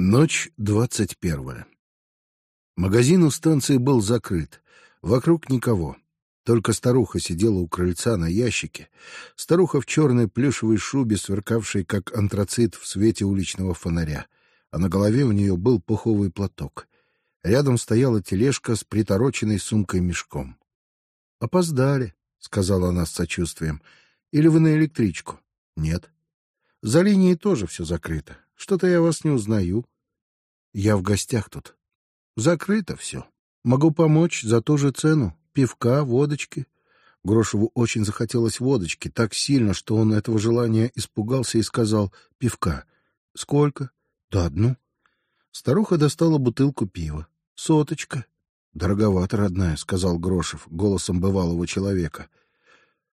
Ночь двадцать первая. Магазин у станции был закрыт. Вокруг никого. Только старуха сидела у крыльца на ящике. Старуха в черной плюшевой шубе, сверкавшей как антрацит в свете уличного фонаря. А на голове у нее был пуховый платок. Рядом стояла тележка с притороченной сумкой-мешком. «Опоздали», — сказала она с сочувствием. «Или вы на электричку?» «Нет». «За линией тоже все закрыто. Что-то я вас не узнаю. Я в гостях тут. Закрыто все. Могу помочь за ту же цену. Пивка, водочки. Грошеву очень захотелось водочки, так сильно, что он этого желания испугался и сказал «пивка». «Сколько?» «Да одну». Старуха достала бутылку пива. «Соточка». «Дороговато, родная», — сказал Грошев голосом бывалого человека.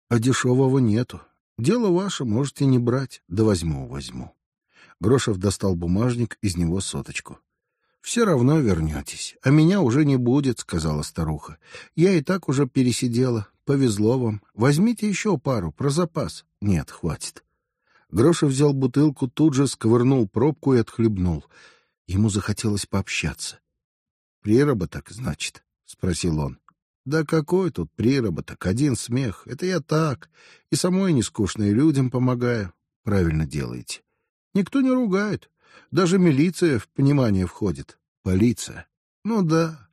«А дешевого нету. Дело ваше, можете не брать. Да возьму, возьму». Грошев достал бумажник, из него соточку. Все равно вернетесь, а меня уже не будет, сказала старуха. Я и так уже пересидела. Повезло вам. Возьмите еще пару про запас. Нет, хватит. Грошев взял бутылку, тут же сковырнул пробку и отхлебнул. Ему захотелось пообщаться. Приработок, значит, спросил он. Да какой тут приработок? Один смех. Это я так. И самой не скучно, и людям помогаю. Правильно делаете. Никто не ругает. Даже милиция в понимание входит. Полиция. Ну да.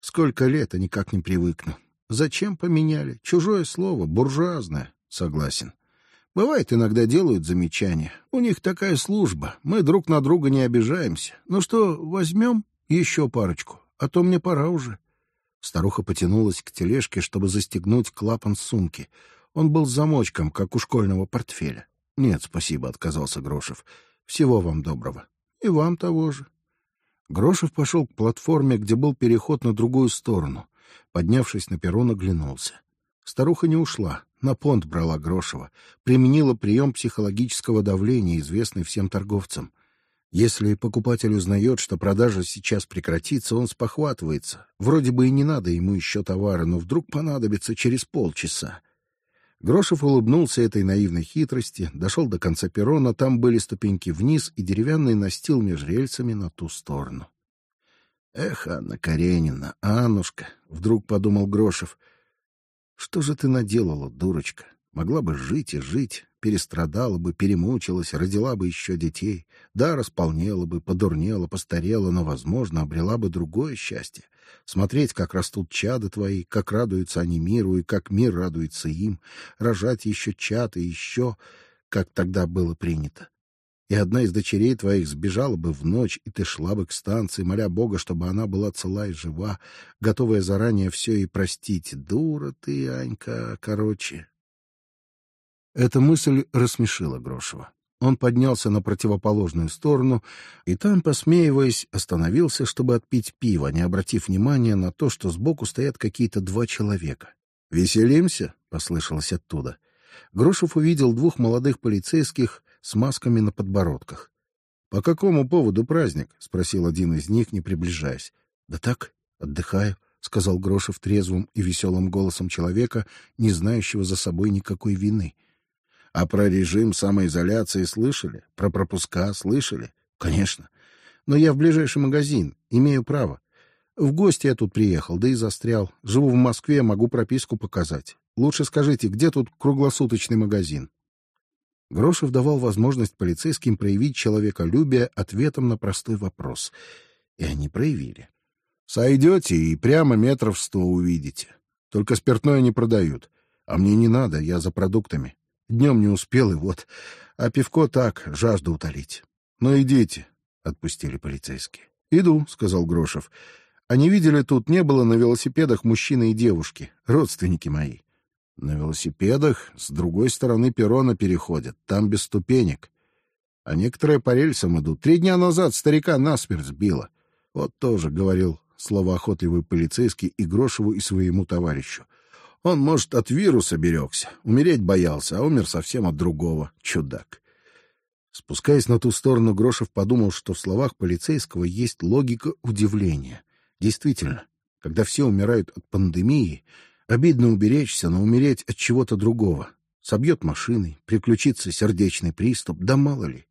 Сколько лет, а никак не привыкну. Зачем поменяли? Чужое слово, буржуазное. Согласен. Бывает, иногда делают замечания. У них такая служба. Мы друг на друга не обижаемся. Ну что, возьмем еще парочку, а то мне пора уже. Старуха потянулась к тележке, чтобы застегнуть клапан сумки. Он был замочком, как у школьного портфеля. Нет, спасибо, отказался Грошев. Всего вам доброго. И вам того же. Грошев пошел к платформе, где был переход на другую сторону. Поднявшись на перрон, оглянулся. Старуха не ушла, на понт брала Грошева, применила прием психологического давления, известный всем торговцам. Если покупатель узнает, что продажа сейчас прекратится, он спохватывается. Вроде бы и не надо ему еще товара, но вдруг понадобится через полчаса. Грошев улыбнулся этой наивной хитрости, дошел до конца перрона, там были ступеньки вниз и деревянный настил между рельсами на ту сторону. Эх, Анна Каренина, Аннушка, вдруг подумал Грошев, что же ты наделала, дурочка? Могла бы жить и жить, перестрадала бы, перемучилась, родила бы еще детей, да, располнела бы, подурнела, постарела, но, возможно, обрела бы другое счастье. Смотреть, как растут чады твои, как радуются они миру и как мир радуется им, рожать еще чад и еще, как тогда было принято. И одна из дочерей твоих сбежала бы в ночь, и ты шла бы к станции, моля Бога, чтобы она была цела и жива, готовая заранее все и простить. Дура ты, Анька, короче. Эта мысль рассмешила Грошева. Он поднялся на противоположную сторону и там, посмеиваясь, остановился, чтобы отпить пиво, не обратив внимания на то, что сбоку стоят какие-то два человека. Веселимся, послышалось оттуда. Грошев увидел двух молодых полицейских с масками на подбородках. По какому поводу праздник? спросил один из них, не приближаясь. Да так, отдыхаю, сказал Грошев трезвым и веселым голосом человека, не знающего за собой никакой вины. А про режим самоизоляции слышали? Про пропуска слышали? Конечно. Но я в ближайший магазин, имею право. В гости я тут приехал, да и застрял. Живу в Москве, могу прописку показать. Лучше скажите, где тут круглосуточный магазин? Грошев давал возможность полицейским проявить человеколюбие ответом на простой вопрос, и они проявили. Сойдете и прямо метров сто увидите. Только спиртное не продают, а мне не надо, я за продуктами. Днем не успел, и вот. А пивко так, жажду утолить. Ну, идите, — отпустили полицейские. — Иду, — сказал Грошев. — Они видели, тут не было на велосипедах мужчины и девушки, родственники мои. На велосипедах с другой стороны перрона переходят, там без ступенек. А некоторые по рельсам идут. Три дня назад старика насмерть сбило. Вот тоже говорил словоохотливый полицейский и Грошеву, и своему товарищу. Он, может, от вируса берегся, умереть боялся, а умер совсем от другого. Чудак. Спускаясь на ту сторону, Грошев подумал, что в словах полицейского есть логика удивления. Действительно, когда все умирают от пандемии, обидно уберечься, но умереть от чего-то другого. Собьет машиной, приключится сердечный приступ, да мало ли.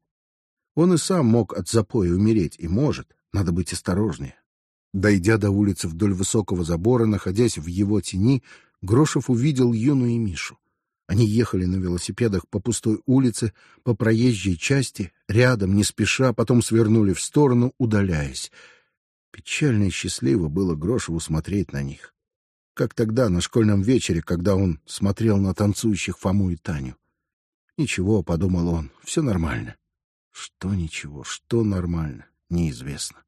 Он и сам мог от запоя умереть, и может. Надо быть осторожнее. Дойдя до улицы вдоль высокого забора, находясь в его тени, Грошев увидел Юну и Мишу. Они ехали на велосипедах по пустой улице, по проезжей части, рядом, не спеша, потом свернули в сторону, удаляясь. Печально и счастливо было Грошеву смотреть на них. Как тогда, на школьном вечере, когда он смотрел на танцующих Фому и Таню. «Ничего», — подумал он, — «все нормально». Что ничего, что нормально, неизвестно.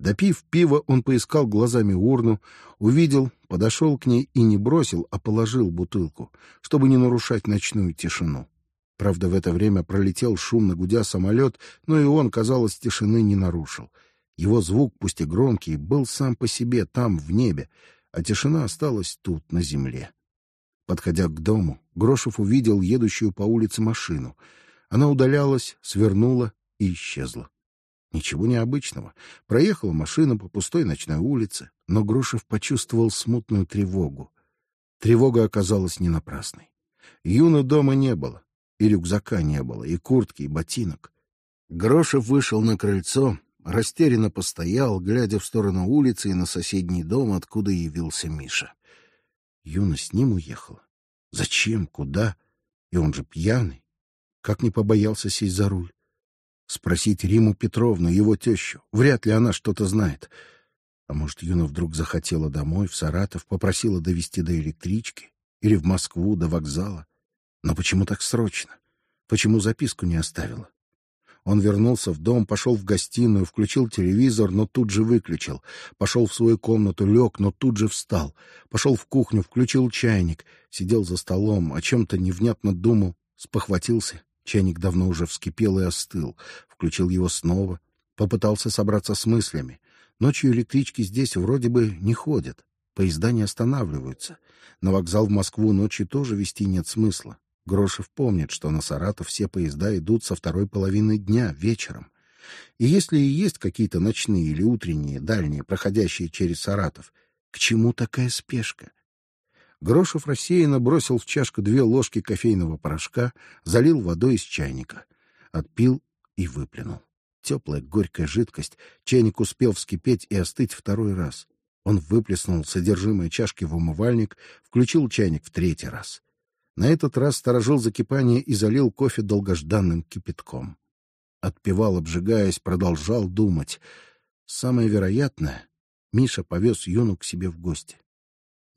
Допив пива, он поискал глазами урну, увидел, подошел к ней и не бросил, а положил бутылку, чтобы не нарушать ночную тишину. Правда, в это время пролетел шумно гудя самолет, но и он, казалось, тишины не нарушил. Его звук, пусть и громкий, был сам по себе там, в небе, а тишина осталась тут, на земле. Подходя к дому, Грошев увидел едущую по улице машину. Она удалялась, свернула и исчезла. Ничего необычного. Проехала машина по пустой ночной улице, но Грушев почувствовал смутную тревогу. Тревога оказалась не напрасной. Юны дома не было, и рюкзака не было, и куртки, и ботинок. Грошев вышел на крыльцо, растерянно постоял, глядя в сторону улицы и на соседний дом, откуда явился Миша. Юна с ним уехала. Зачем? Куда? И он же пьяный. Как не побоялся сесть за руль? Спросить Риму Петровну, его тещу. Вряд ли она что-то знает. А может, Юна вдруг захотела домой, в Саратов, попросила довести до электрички или в Москву, до вокзала. Но почему так срочно? Почему записку не оставила? Он вернулся в дом, пошел в гостиную, включил телевизор, но тут же выключил. Пошел в свою комнату, лег, но тут же встал. Пошел в кухню, включил чайник, сидел за столом, о чем-то невнятно думал, спохватился Чайник давно уже вскипел и остыл. Включил его снова, попытался собраться с мыслями. Ночью электрички здесь вроде бы не ходят, поезда не останавливаются. На вокзал в Москву ночью тоже вести нет смысла. Грошев помнит, что на Саратов все поезда идут со второй половины дня вечером. И если и есть какие-то ночные или утренние, дальние, проходящие через Саратов, к чему такая спешка? Грошев рассеянно бросил в чашку две ложки кофейного порошка, залил водой из чайника, отпил и выплюнул. Теплая горькая жидкость. Чайник успел вскипеть и остыть второй раз. Он выплеснул содержимое чашки в умывальник, включил чайник в третий раз. На этот раз сторожил закипание и залил кофе долгожданным кипятком. Отпивал, обжигаясь, продолжал думать. Самое вероятное, Миша повез Юну к себе в гости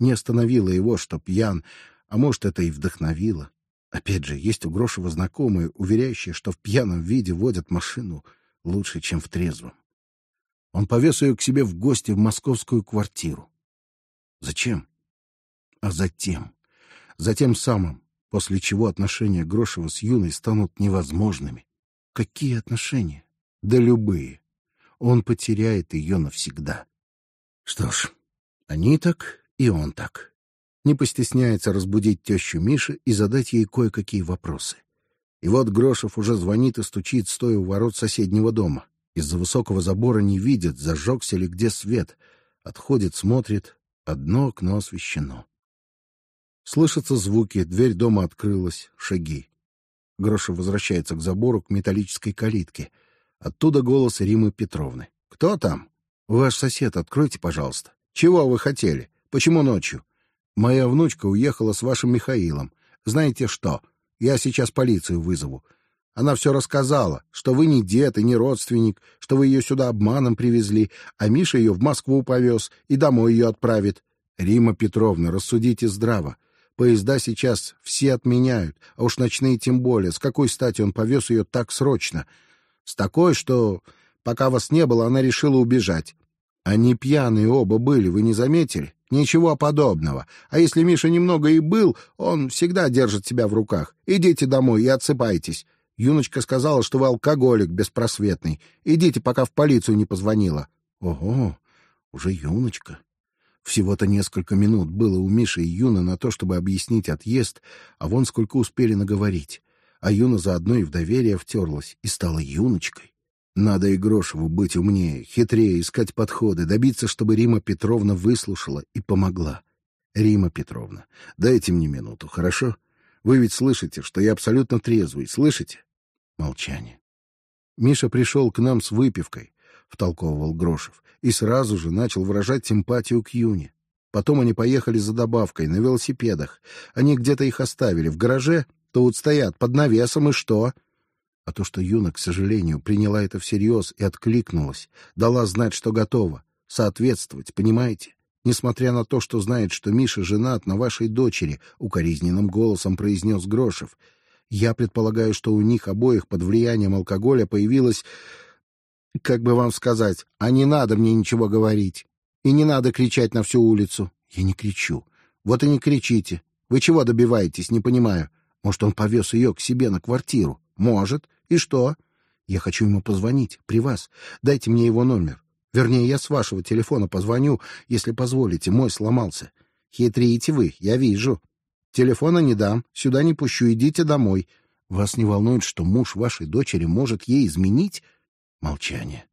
не остановило его, что пьян, а может, это и вдохновило. Опять же, есть у Грошева знакомые, уверяющие, что в пьяном виде водят машину лучше, чем в трезвом. Он повез ее к себе в гости в московскую квартиру. Зачем? А затем, затем самым, после чего отношения Грошева с Юной станут невозможными. Какие отношения? Да любые. Он потеряет ее навсегда. Что ж, они так и он так. Не постесняется разбудить тещу Миши и задать ей кое-какие вопросы. И вот Грошев уже звонит и стучит, стоя у ворот соседнего дома. Из-за высокого забора не видит, зажегся ли где свет. Отходит, смотрит. Одно окно освещено. Слышатся звуки, дверь дома открылась, шаги. Грошев возвращается к забору, к металлической калитке. Оттуда голос Римы Петровны. «Кто там?» «Ваш сосед, откройте, пожалуйста». «Чего вы хотели?» Почему ночью? Моя внучка уехала с вашим Михаилом. Знаете что? Я сейчас полицию вызову. Она все рассказала, что вы не дед и не родственник, что вы ее сюда обманом привезли, а Миша ее в Москву повез и домой ее отправит. Рима Петровна, рассудите здраво. Поезда сейчас все отменяют, а уж ночные тем более. С какой стати он повез ее так срочно? С такой, что пока вас не было, она решила убежать. Они пьяные оба были, вы не заметили? Ничего подобного. А если Миша немного и был, он всегда держит себя в руках. Идите домой и отсыпайтесь. Юночка сказала, что вы алкоголик беспросветный. Идите, пока в полицию не позвонила. Ого, уже Юночка. Всего-то несколько минут было у Миши и Юны на то, чтобы объяснить отъезд, а вон сколько успели наговорить. А Юна заодно и в доверие втерлась и стала Юночкой. Надо и Грошеву быть умнее, хитрее, искать подходы, добиться, чтобы Рима Петровна выслушала и помогла. Рима Петровна, дайте мне минуту, хорошо? Вы ведь слышите, что я абсолютно трезвый, слышите? Молчание. Миша пришел к нам с выпивкой, втолковывал Грошев, и сразу же начал выражать симпатию к Юне. Потом они поехали за добавкой на велосипедах. Они где-то их оставили в гараже, тут стоят под навесом и что? А то, что Юна, к сожалению, приняла это всерьез и откликнулась, дала знать, что готова, соответствовать, понимаете? Несмотря на то, что знает, что Миша женат на вашей дочери, укоризненным голосом произнес Грошев. Я предполагаю, что у них обоих под влиянием алкоголя появилась, как бы вам сказать, а не надо мне ничего говорить и не надо кричать на всю улицу. Я не кричу. Вот и не кричите. Вы чего добиваетесь? Не понимаю. Может, он повез ее к себе на квартиру? Может. И что? Я хочу ему позвонить при вас. Дайте мне его номер. Вернее, я с вашего телефона позвоню, если позволите. Мой сломался. Хитрите вы, я вижу. Телефона не дам, сюда не пущу. Идите домой. Вас не волнует, что муж вашей дочери может ей изменить? Молчание.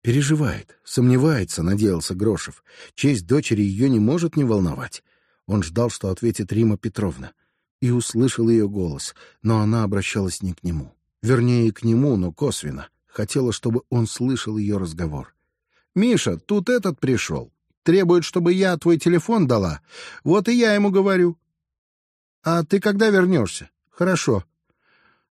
Переживает, сомневается, надеялся Грошев. Честь дочери ее не может не волновать. Он ждал, что ответит Рима Петровна, и услышал ее голос, но она обращалась не к нему. Вернее, к нему, но косвенно. Хотела, чтобы он слышал ее разговор. Миша, тут этот пришел. Требует, чтобы я твой телефон дала. Вот и я ему говорю. А ты когда вернешься? Хорошо.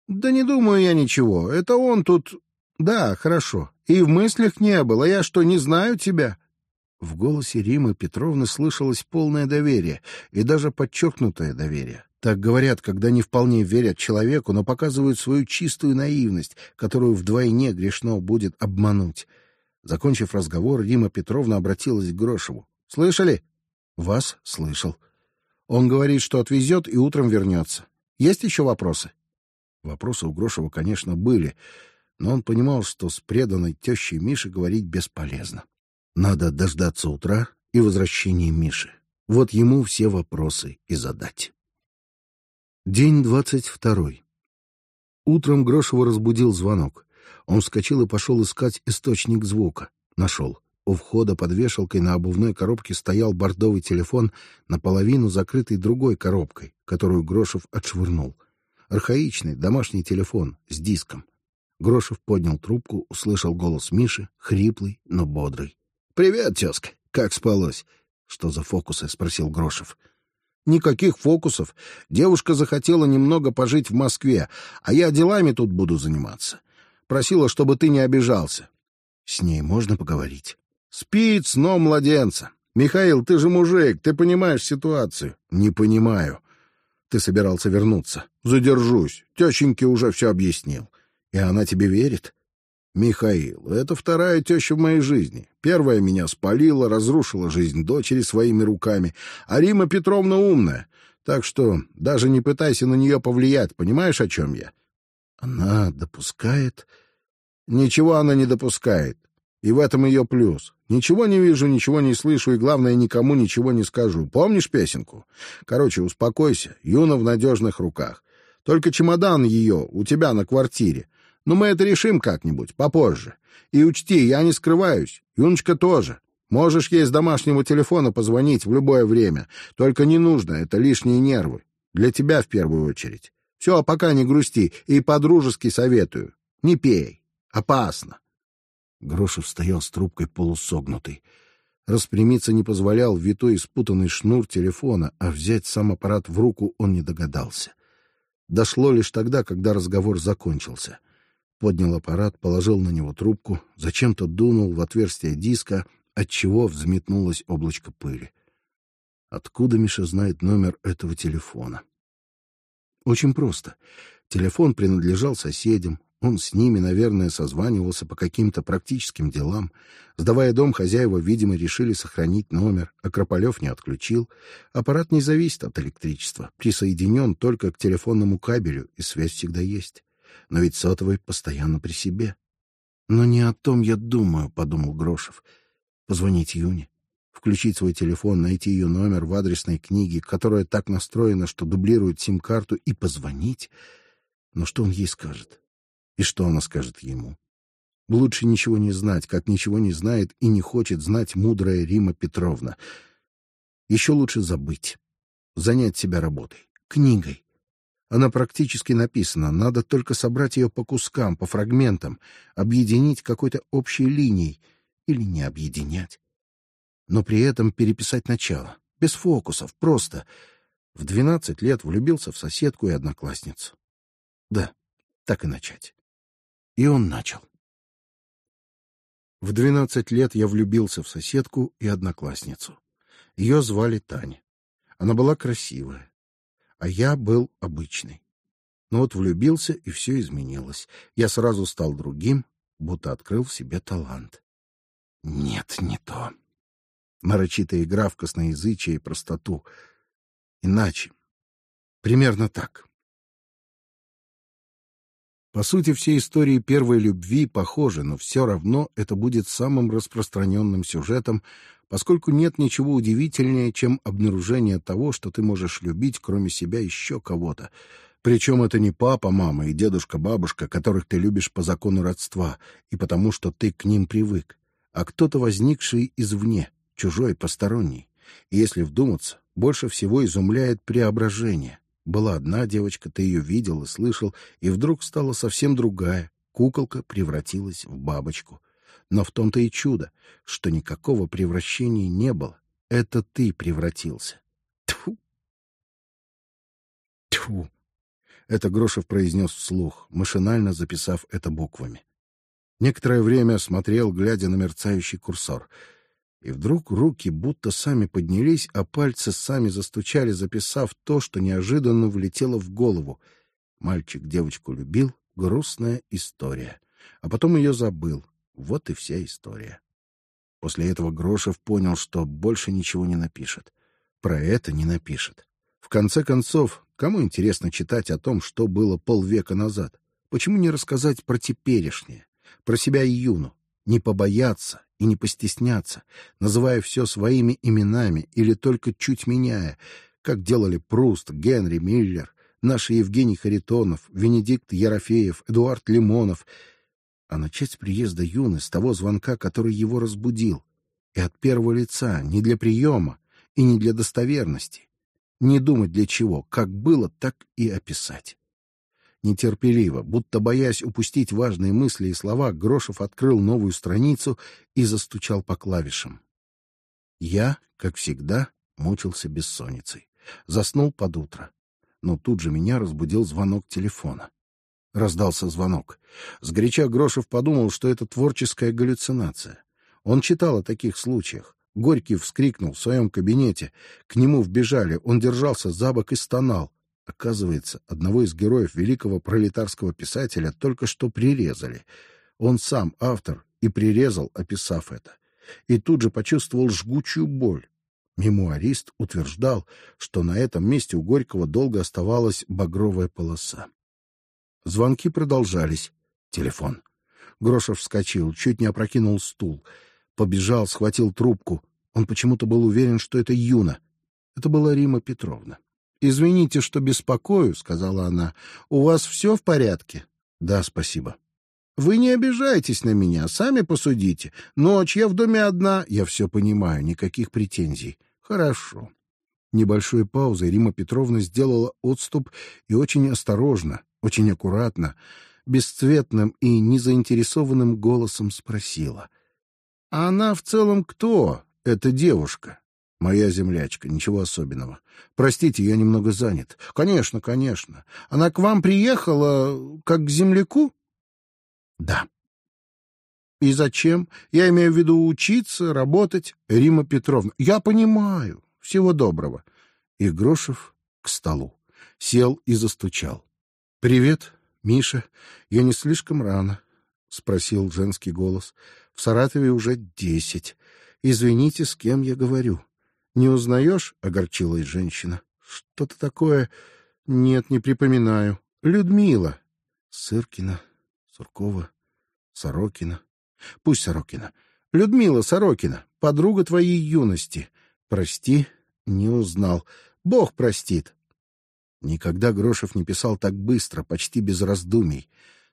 Да не думаю я ничего. Это он тут... Да, хорошо. И в мыслях не было. Я что, не знаю тебя? В голосе Римы Петровны слышалось полное доверие и даже подчеркнутое доверие. Так говорят, когда не вполне верят человеку, но показывают свою чистую наивность, которую вдвойне грешно будет обмануть. Закончив разговор, Рима Петровна обратилась к Грошеву. Слышали? Вас слышал. Он говорит, что отвезет и утром вернется. Есть еще вопросы? Вопросы у Грошева, конечно, были, но он понимал, что с преданной тещей Миши говорить бесполезно. Надо дождаться утра и возвращения Миши. Вот ему все вопросы и задать. День двадцать второй. Утром Грошева разбудил звонок. Он вскочил и пошел искать источник звука. Нашел. У входа под вешалкой на обувной коробке стоял бордовый телефон, наполовину закрытый другой коробкой, которую Грошев отшвырнул. Архаичный домашний телефон с диском. Грошев поднял трубку, услышал голос Миши, хриплый, но бодрый. Привет, тезка. Как спалось? Что за фокусы? спросил Грошев. Никаких фокусов. Девушка захотела немного пожить в Москве, а я делами тут буду заниматься. Просила, чтобы ты не обижался. С ней можно поговорить. Спит сном младенца. Михаил, ты же мужик, ты понимаешь ситуацию. Не понимаю. Ты собирался вернуться. Задержусь. Тещеньке уже все объяснил. И она тебе верит? Михаил, это вторая теща в моей жизни. Первая меня спалила, разрушила жизнь дочери своими руками, а Рима Петровна умная, так что даже не пытайся на нее повлиять, понимаешь, о чем я? Она допускает... Ничего она не допускает. И в этом ее плюс. Ничего не вижу, ничего не слышу, и, главное, никому ничего не скажу. Помнишь песенку? Короче, успокойся. Юна в надежных руках. Только чемодан ее у тебя на квартире. Но мы это решим как-нибудь, попозже. И учти, я не скрываюсь. Юночка тоже. Можешь ей с домашнего телефона позвонить в любое время. Только не нужно, это лишние нервы. Для тебя в первую очередь. Все, пока не грусти, и по-дружески советую. Не пей. Опасно. Грошев стоял с трубкой полусогнутый. Распрямиться не позволял витой спутанный шнур телефона, а взять сам аппарат в руку он не догадался. Дошло лишь тогда, когда разговор закончился. Поднял аппарат, положил на него трубку, зачем-то дунул в отверстие диска, от чего взметнулось облачко пыли. Откуда Миша знает номер этого телефона? Очень просто. Телефон принадлежал соседям. Он с ними, наверное, созванивался по каким-то практическим делам. Сдавая дом, хозяева, видимо, решили сохранить номер, а Крополев не отключил. Аппарат не зависит от электричества, присоединен только к телефонному кабелю, и связь всегда есть. Но ведь сотовый постоянно при себе. Но не о том я думаю, подумал Грошев. Позвонить Юне включить свой телефон, найти ее номер в адресной книге, которая так настроена, что дублирует сим-карту, и позвонить. Но что он ей скажет? И что она скажет ему? Лучше ничего не знать, как ничего не знает и не хочет знать мудрая Рима Петровна. Еще лучше забыть, занять себя работой, книгой. Она практически написана, надо только собрать ее по кускам, по фрагментам, объединить какой-то общей линией или не объединять. Но при этом переписать начало, без фокусов, просто. В двенадцать лет влюбился в соседку и одноклассницу. Да, так и начать. И он начал. В двенадцать лет я влюбился в соседку и одноклассницу. Ее звали Таня. Она была красивая, а я был обычный. Но вот влюбился, и все изменилось. Я сразу стал другим, будто открыл в себе талант. Нет, не то. Нарочитая игра в косноязычие и простоту. Иначе. Примерно так. По сути, все истории первой любви похожи, но все равно это будет самым распространенным сюжетом, поскольку нет ничего удивительнее, чем обнаружение того, что ты можешь любить, кроме себя, еще кого-то. Причем это не папа, мама и дедушка, бабушка, которых ты любишь по закону родства и потому, что ты к ним привык, а кто-то возникший извне, чужой, посторонний. И если вдуматься, больше всего изумляет преображение. Была одна девочка, ты ее видел и слышал, и вдруг стала совсем другая. Куколка превратилась в бабочку. Но в том-то и чудо, что никакого превращения не было. Это ты превратился. Тьфу! Тьфу! Это Грошев произнес вслух, машинально записав это буквами. Некоторое время смотрел, глядя на мерцающий курсор — и вдруг руки будто сами поднялись, а пальцы сами застучали, записав то, что неожиданно влетело в голову. Мальчик девочку любил, грустная история, а потом ее забыл. Вот и вся история. После этого Грошев понял, что больше ничего не напишет. Про это не напишет. В конце концов, кому интересно читать о том, что было полвека назад? Почему не рассказать про теперешнее, про себя и Юну? Не побояться, и не постесняться, называя все своими именами или только чуть меняя, как делали Пруст, Генри Миллер, наши Евгений Харитонов, Венедикт Ерофеев, Эдуард Лимонов, а начать с приезда Юны с того звонка, который его разбудил, и от первого лица, не для приема и не для достоверности, не думать для чего, как было, так и описать. Нетерпеливо, будто боясь упустить важные мысли и слова, Грошев открыл новую страницу и застучал по клавишам. Я, как всегда, мучился бессонницей. Заснул под утро. Но тут же меня разбудил звонок телефона. Раздался звонок. Сгоряча Грошев подумал, что это творческая галлюцинация. Он читал о таких случаях. Горький вскрикнул в своем кабинете. К нему вбежали. Он держался за бок и стонал. Оказывается, одного из героев великого пролетарского писателя только что прирезали. Он сам автор и прирезал, описав это. И тут же почувствовал жгучую боль. Мемуарист утверждал, что на этом месте у Горького долго оставалась багровая полоса. Звонки продолжались. Телефон. Грошев вскочил, чуть не опрокинул стул, побежал, схватил трубку. Он почему-то был уверен, что это Юна. Это была Рима Петровна. Извините, что беспокою, сказала она. У вас все в порядке? Да, спасибо. Вы не обижайтесь на меня, сами посудите. Ночь я в доме одна, я все понимаю, никаких претензий. Хорошо. Небольшой паузой Рима Петровна сделала отступ и очень осторожно, очень аккуратно, бесцветным и незаинтересованным голосом спросила: "А она в целом кто? Эта девушка?" Моя землячка, ничего особенного. Простите, я немного занят. Конечно, конечно. Она к вам приехала как к земляку? Да. И зачем? Я имею в виду учиться, работать. Рима Петровна. Я понимаю. Всего доброго. И Грошев к столу сел и застучал. Привет, Миша. Я не слишком рано, спросил женский голос. В Саратове уже десять. Извините, с кем я говорю. Не узнаешь? огорчилась женщина. Что-то такое? Нет, не припоминаю. Людмила. Сыркина, Суркова, Сорокина. Пусть Сорокина. Людмила Сорокина, подруга твоей юности. Прости, не узнал. Бог простит. Никогда Грошев не писал так быстро, почти без раздумий.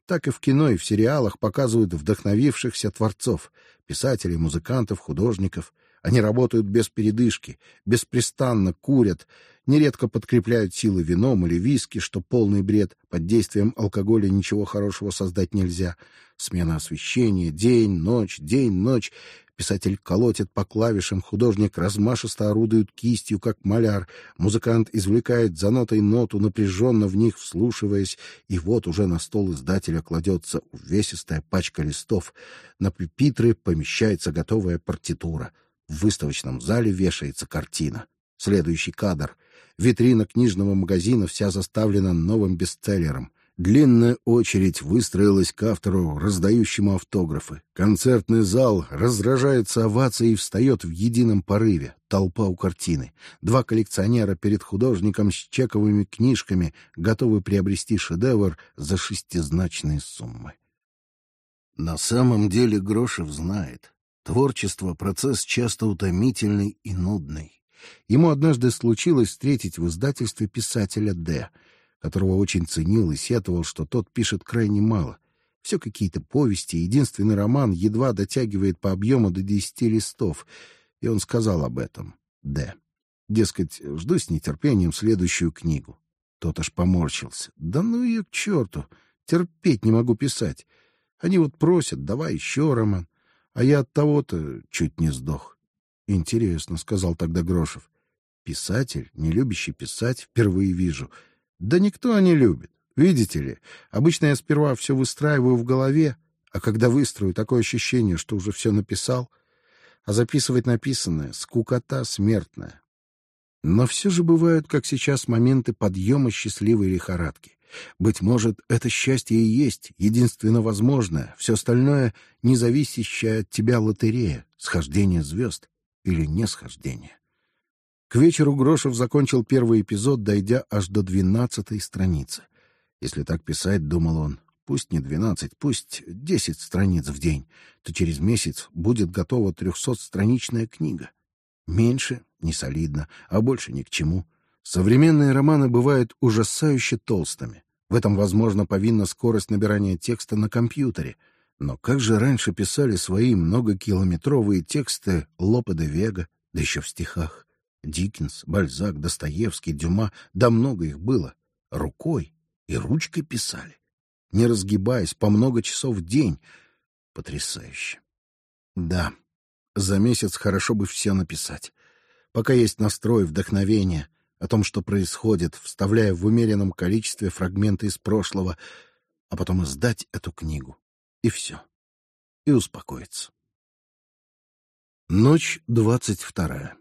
Так и в кино и в сериалах показывают вдохновившихся творцов, писателей, музыкантов, художников. Они работают без передышки, беспрестанно курят, нередко подкрепляют силы вином или виски, что полный бред. Под действием алкоголя ничего хорошего создать нельзя. Смена освещения, день, ночь, день, ночь. Писатель колотит по клавишам, художник размашисто орудует кистью, как маляр. Музыкант извлекает за нотой ноту, напряженно в них вслушиваясь, и вот уже на стол издателя кладется увесистая пачка листов. На пюпитры помещается готовая партитура. В выставочном зале вешается картина. Следующий кадр. Витрина книжного магазина вся заставлена новым бестселлером. Длинная очередь выстроилась к автору, раздающему автографы. Концертный зал разражается овацией и встает в едином порыве. Толпа у картины. Два коллекционера перед художником с чековыми книжками готовы приобрести шедевр за шестизначные суммы. На самом деле Грошев знает, творчество процесс часто утомительный и нудный. Ему однажды случилось встретить в издательстве писателя Д которого очень ценил и сетовал, что тот пишет крайне мало. Все какие-то повести, единственный роман едва дотягивает по объему до десяти листов, и он сказал об этом. Д. Дескать, жду с нетерпением следующую книгу. Тот аж поморщился. Да ну ее к черту! Терпеть не могу писать. Они вот просят, давай еще роман, а я от того-то чуть не сдох. Интересно, сказал тогда Грошев. Писатель, не любящий писать, впервые вижу. Да никто не любит. Видите ли, обычно я сперва все выстраиваю в голове, а когда выстрою, такое ощущение, что уже все написал, а записывать написанное скукота смертная. Но все же бывают, как сейчас, моменты подъема счастливой лихорадки. Быть может, это счастье и есть единственно возможное, все остальное не зависящее от тебя лотерея, схождение звезд или не схождение. К вечеру Грошев закончил первый эпизод, дойдя аж до двенадцатой страницы. Если так писать, думал он, пусть не двенадцать, пусть десять страниц в день, то через месяц будет готова трехсотстраничная книга. Меньше не солидно, а больше ни к чему. Современные романы бывают ужасающе толстыми. В этом, возможно, повинна скорость набирания текста на компьютере. Но как же раньше писали свои многокилометровые тексты Лопе де Вега, да еще в стихах? Диккенс, Бальзак, Достоевский, Дюма, да много их было. Рукой и ручкой писали, не разгибаясь по много часов в день. Потрясающе. Да, за месяц хорошо бы все написать. Пока есть настрой, вдохновение о том, что происходит, вставляя в умеренном количестве фрагменты из прошлого, а потом издать эту книгу. И все. И успокоиться. Ночь двадцать вторая.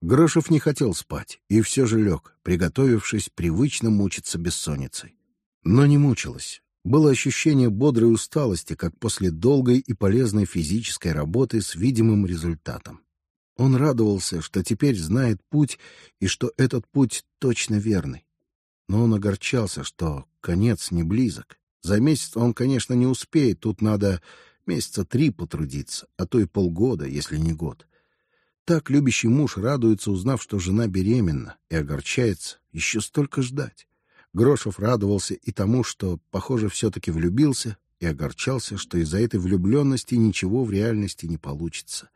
Грошев не хотел спать и все же лег, приготовившись привычно мучиться бессонницей. Но не мучилось. Было ощущение бодрой усталости, как после долгой и полезной физической работы с видимым результатом. Он радовался, что теперь знает путь и что этот путь точно верный. Но он огорчался, что конец не близок. За месяц он, конечно, не успеет, тут надо месяца три потрудиться, а то и полгода, если не год. Так любящий муж радуется, узнав, что жена беременна, и огорчается еще столько ждать. Грошев радовался и тому, что, похоже, все-таки влюбился, и огорчался, что из-за этой влюбленности ничего в реальности не получится.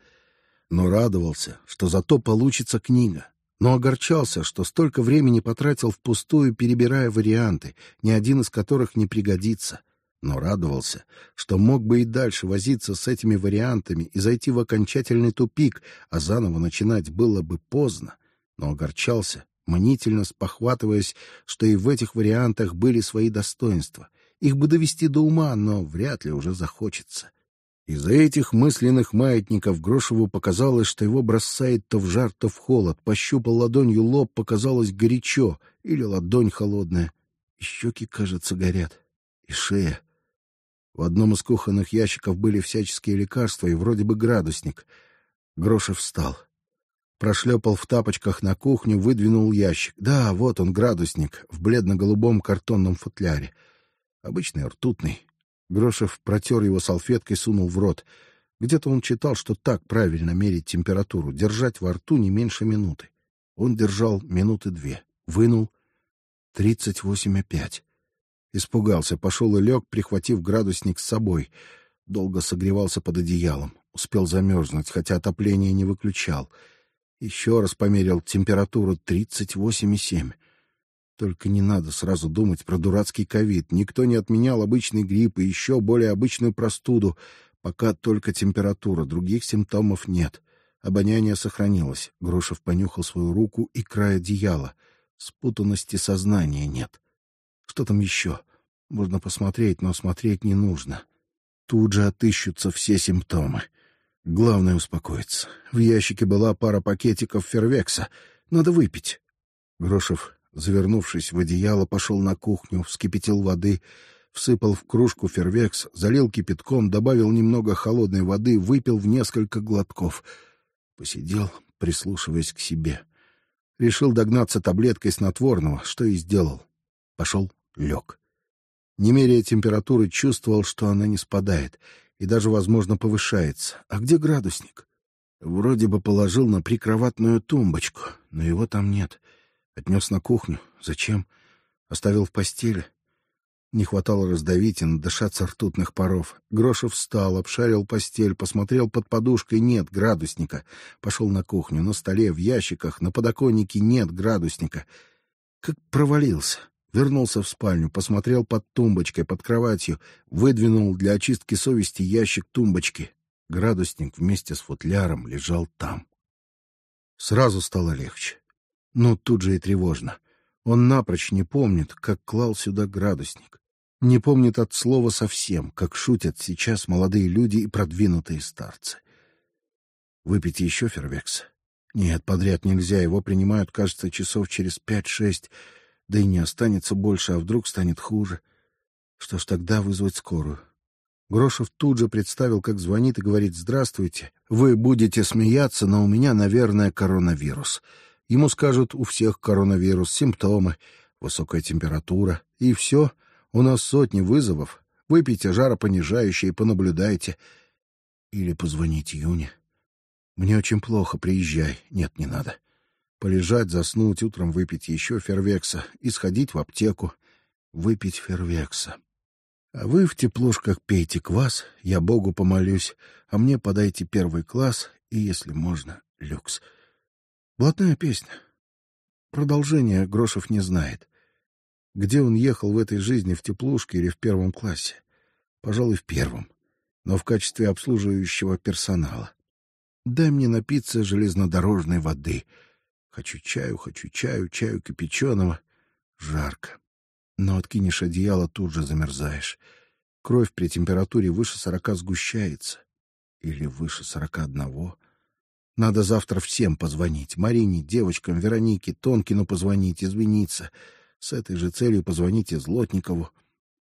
Но радовался, что зато получится книга. Но огорчался, что столько времени потратил впустую, перебирая варианты, ни один из которых не пригодится но радовался, что мог бы и дальше возиться с этими вариантами и зайти в окончательный тупик, а заново начинать было бы поздно, но огорчался, мнительно спохватываясь, что и в этих вариантах были свои достоинства. Их бы довести до ума, но вряд ли уже захочется. Из-за этих мысленных маятников Грошеву показалось, что его бросает то в жар, то в холод. Пощупал ладонью лоб, показалось горячо, или ладонь холодная. И щеки, кажется, горят, и шея. В одном из кухонных ящиков были всяческие лекарства и вроде бы градусник. Грошев встал, прошлепал в тапочках на кухню, выдвинул ящик. Да, вот он градусник в бледно-голубом картонном футляре, обычный ртутный. Грошев протер его салфеткой, сунул в рот. Где-то он читал, что так правильно мерить температуру, держать во рту не меньше минуты. Он держал минуты две, вынул тридцать восемь и пять. Испугался, пошел и лег, прихватив градусник с собой. Долго согревался под одеялом, успел замерзнуть, хотя отопление не выключал. Еще раз померил температуру тридцать восемь семь. Только не надо сразу думать про дурацкий ковид. Никто не отменял обычный грипп и еще более обычную простуду. Пока только температура, других симптомов нет. Обоняние сохранилось. Грошев понюхал свою руку и край одеяла. Спутанности сознания нет. Что там еще? Можно посмотреть, но смотреть не нужно. Тут же отыщутся все симптомы. Главное успокоиться. В ящике была пара пакетиков фервекса. Надо выпить. Грошев, завернувшись в одеяло, пошел на кухню, вскипятил воды, всыпал в кружку фервекс, залил кипятком, добавил немного холодной воды, выпил в несколько глотков. Посидел, прислушиваясь к себе. Решил догнаться таблеткой снотворного, что и сделал. Пошел, лег. Не меряя температуры, чувствовал, что она не спадает и даже, возможно, повышается. А где градусник? Вроде бы положил на прикроватную тумбочку, но его там нет. Отнес на кухню. Зачем? Оставил в постели. Не хватало раздавить и надышаться ртутных паров. Грошев встал, обшарил постель, посмотрел под подушкой — нет градусника. Пошел на кухню. На столе, в ящиках, на подоконнике нет градусника. Как провалился. Вернулся в спальню, посмотрел под тумбочкой, под кроватью, выдвинул для очистки совести ящик тумбочки. Градусник вместе с футляром лежал там. Сразу стало легче. Но тут же и тревожно. Он напрочь не помнит, как клал сюда градусник. Не помнит от слова совсем, как шутят сейчас молодые люди и продвинутые старцы. Выпить еще фервекс? Нет, подряд нельзя, его принимают, кажется, часов через пять-шесть да и не останется больше, а вдруг станет хуже. Что ж тогда вызвать скорую? Грошев тут же представил, как звонит и говорит: "Здравствуйте. Вы будете смеяться, но у меня, наверное, коронавирус". Ему скажут: "У всех коронавирус, симптомы, высокая температура и все. У нас сотни вызовов. Выпейте жаропонижающее и понаблюдайте. Или позвоните Юне. Мне очень плохо, приезжай. Нет, не надо полежать, заснуть, утром выпить еще фервекса и сходить в аптеку, выпить фервекса. А вы в теплушках пейте квас, я Богу помолюсь, а мне подайте первый класс и, если можно, люкс. Блатная песня. Продолжение Грошев не знает. Где он ехал в этой жизни, в теплушке или в первом классе? Пожалуй, в первом, но в качестве обслуживающего персонала. Дай мне напиться железнодорожной воды — Хочу чаю, хочу чаю, чаю кипяченого. Жарко. Но откинешь одеяло, тут же замерзаешь. Кровь при температуре выше сорока сгущается. Или выше сорока одного. Надо завтра всем позвонить. Марине, девочкам, Веронике, Тонкину позвонить, извиниться. С этой же целью позвоните Злотникову.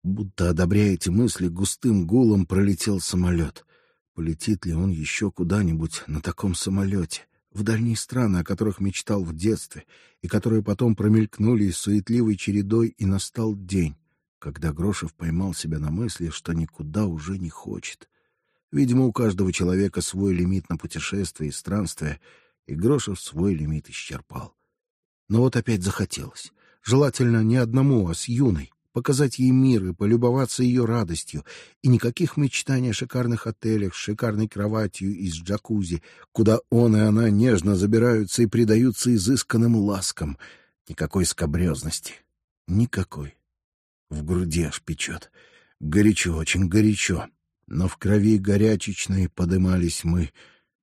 Будто одобряя эти мысли, густым гулом пролетел самолет. Полетит ли он еще куда-нибудь на таком самолете? в дальние страны, о которых мечтал в детстве, и которые потом промелькнули суетливой чередой, и настал день, когда Грошев поймал себя на мысли, что никуда уже не хочет. Видимо, у каждого человека свой лимит на путешествия и странствия, и Грошев свой лимит исчерпал. Но вот опять захотелось, желательно не одному, а с юной, показать ей мир и полюбоваться ее радостью, и никаких мечтаний о шикарных отелях шикарной кроватью и с джакузи, куда он и она нежно забираются и предаются изысканным ласкам, никакой скабрезности, никакой. В груди аж печет, горячо, очень горячо, но в крови горячечной подымались мы.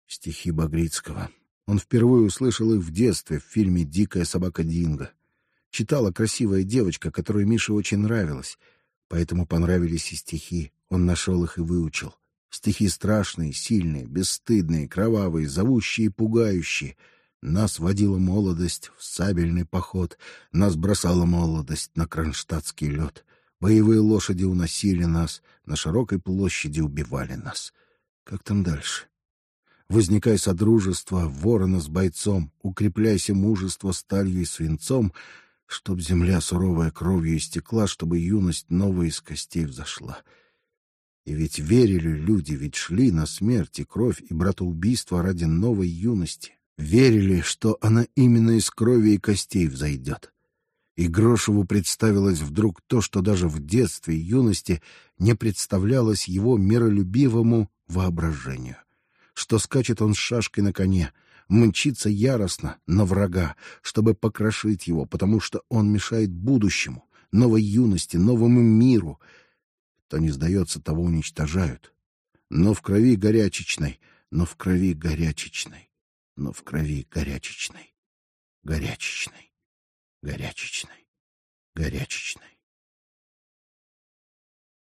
Стихи Багрицкого. Он впервые услышал их в детстве в фильме Дикая собака Динго читала красивая девочка, которой Мише очень нравилась, поэтому понравились и стихи. Он нашел их и выучил. Стихи страшные, сильные, бесстыдные, кровавые, зовущие и пугающие. Нас водила молодость в сабельный поход, нас бросала молодость на кронштадтский лед. Боевые лошади уносили нас, на широкой площади убивали нас. Как там дальше? Возникай содружество, ворона с бойцом, укрепляйся мужество сталью и свинцом — чтоб земля суровая кровью истекла, чтобы юность новая из костей взошла. И ведь верили люди, ведь шли на смерть и кровь и братоубийство ради новой юности. Верили, что она именно из крови и костей взойдет. И Грошеву представилось вдруг то, что даже в детстве и юности не представлялось его миролюбивому воображению. Что скачет он с шашкой на коне, мчится яростно на врага, чтобы покрошить его, потому что он мешает будущему, новой юности, новому миру. Кто не сдается, того уничтожают. Но в крови горячечной, но в крови горячечной, но в крови горячечной, горячечной, горячечной.